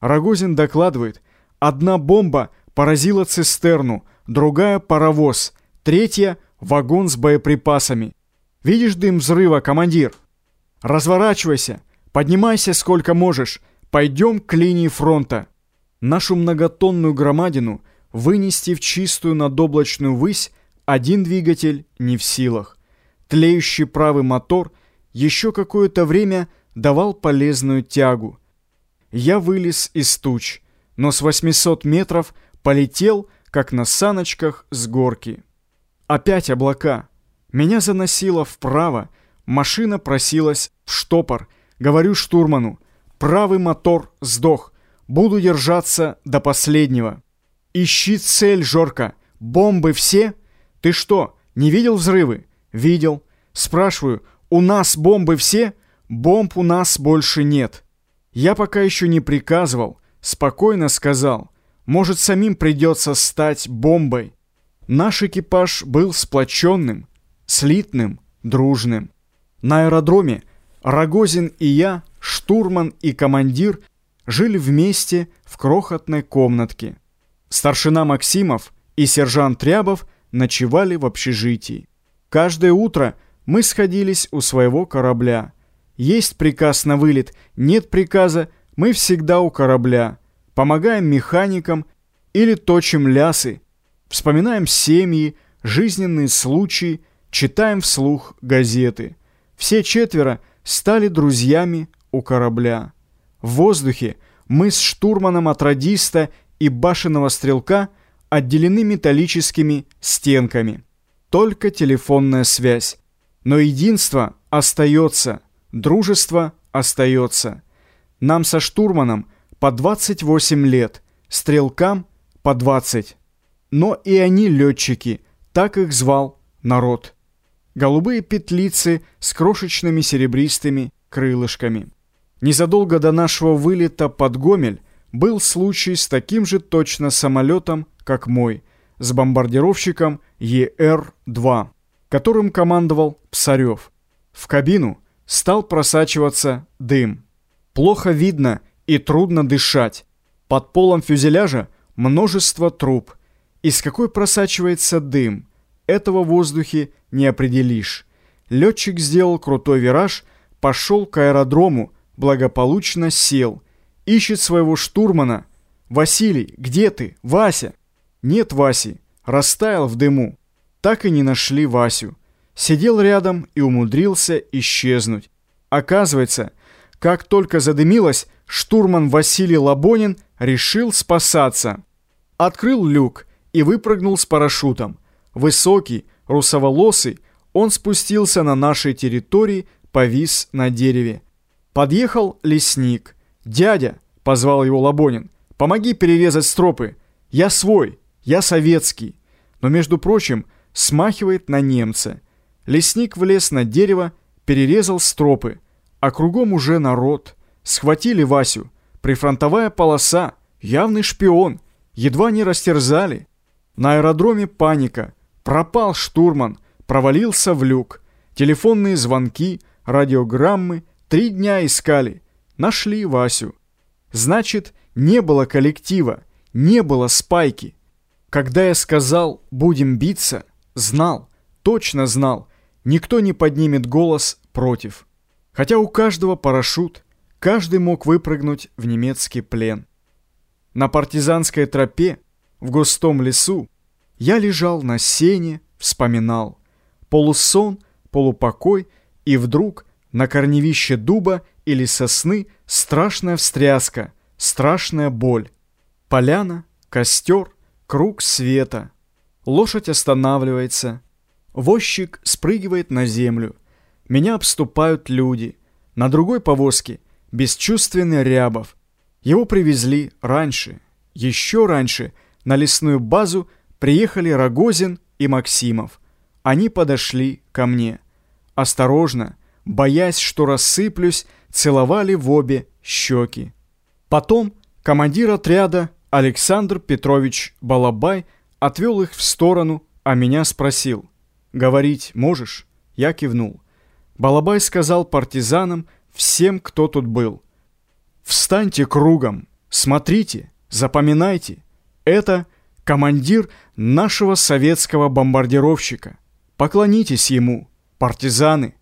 Рогозин докладывает, одна бомба поразила цистерну, другая — паровоз, третья — вагон с боеприпасами. Видишь дым взрыва, командир? Разворачивайся, поднимайся сколько можешь, пойдем к линии фронта. Нашу многотонную громадину вынести в чистую надоблачную высь один двигатель не в силах. Тлеющий правый мотор еще какое-то время давал полезную тягу. Я вылез из туч, но с 800 метров полетел, как на саночках с горки. Опять облака. Меня заносило вправо, машина просилась в штопор. Говорю штурману, правый мотор сдох, буду держаться до последнего. Ищи цель, Жорка, бомбы все? Ты что, не видел взрывы? Видел. Спрашиваю, у нас бомбы все? Бомб у нас больше нет. Я пока еще не приказывал, спокойно сказал, может самим придется стать бомбой. Наш экипаж был сплоченным, слитным, дружным. На аэродроме Рогозин и я, штурман и командир, жили вместе в крохотной комнатке. Старшина Максимов и сержант Рябов ночевали в общежитии. Каждое утро мы сходились у своего корабля. Есть приказ на вылет, нет приказа, мы всегда у корабля. Помогаем механикам или точим лясы. Вспоминаем семьи, жизненные случаи, читаем вслух газеты. Все четверо стали друзьями у корабля. В воздухе мы с штурманом от радиста и башенного стрелка отделены металлическими стенками. Только телефонная связь. Но единство остается, дружество остается. Нам со штурманом по 28 лет, стрелкам по 20. Но и они летчики, так их звал народ. Голубые петлицы с крошечными серебристыми крылышками. Незадолго до нашего вылета под Гомель был случай с таким же точно самолетом, как мой, с бомбардировщиком ЕР-2, которым командовал Псарев. В кабину стал просачиваться дым. Плохо видно и трудно дышать. Под полом фюзеляжа множество труб. Из какой просачивается дым? Этого в воздухе не определишь. Летчик сделал крутой вираж, пошел к аэродрому, благополучно сел. Ищет своего штурмана. «Василий, где ты? Вася?» Нет Васи, растаял в дыму. Так и не нашли Васю. Сидел рядом и умудрился исчезнуть. Оказывается, как только задымилось, штурман Василий Лабонин решил спасаться. Открыл люк и выпрыгнул с парашютом. Высокий, русоволосый, он спустился на нашей территории, повис на дереве. Подъехал лесник. «Дядя!» — позвал его Лабонин. «Помоги перерезать стропы. Я свой, я советский». Но, между прочим, смахивает на немца. Лесник влез на дерево, перерезал стропы. А кругом уже народ. Схватили Васю. Прифронтовая полоса. Явный шпион. Едва не растерзали. На аэродроме паника. Пропал штурман. Провалился в люк. Телефонные звонки, радиограммы. Три дня искали. Нашли Васю. Значит, не было коллектива, не было спайки. Когда я сказал «будем биться», знал, точно знал, никто не поднимет голос против. Хотя у каждого парашют, каждый мог выпрыгнуть в немецкий плен. На партизанской тропе, в густом лесу, я лежал на сене, вспоминал. Полусон, полупокой, и вдруг на корневище дуба или сосны страшная встряска, страшная боль. Поляна, костер, круг света. Лошадь останавливается. Возчик спрыгивает на землю. Меня обступают люди. На другой повозке бесчувственный Рябов. Его привезли раньше. Еще раньше на лесную базу приехали Рогозин и Максимов. Они подошли ко мне. Осторожно, боясь, что рассыплюсь, целовали в обе щеки. Потом командир отряда Александр Петрович Балабай отвел их в сторону, а меня спросил. «Говорить можешь?» Я кивнул. Балабай сказал партизанам, всем, кто тут был. «Встаньте кругом, смотрите, запоминайте. Это командир нашего советского бомбардировщика. Поклонитесь ему, партизаны».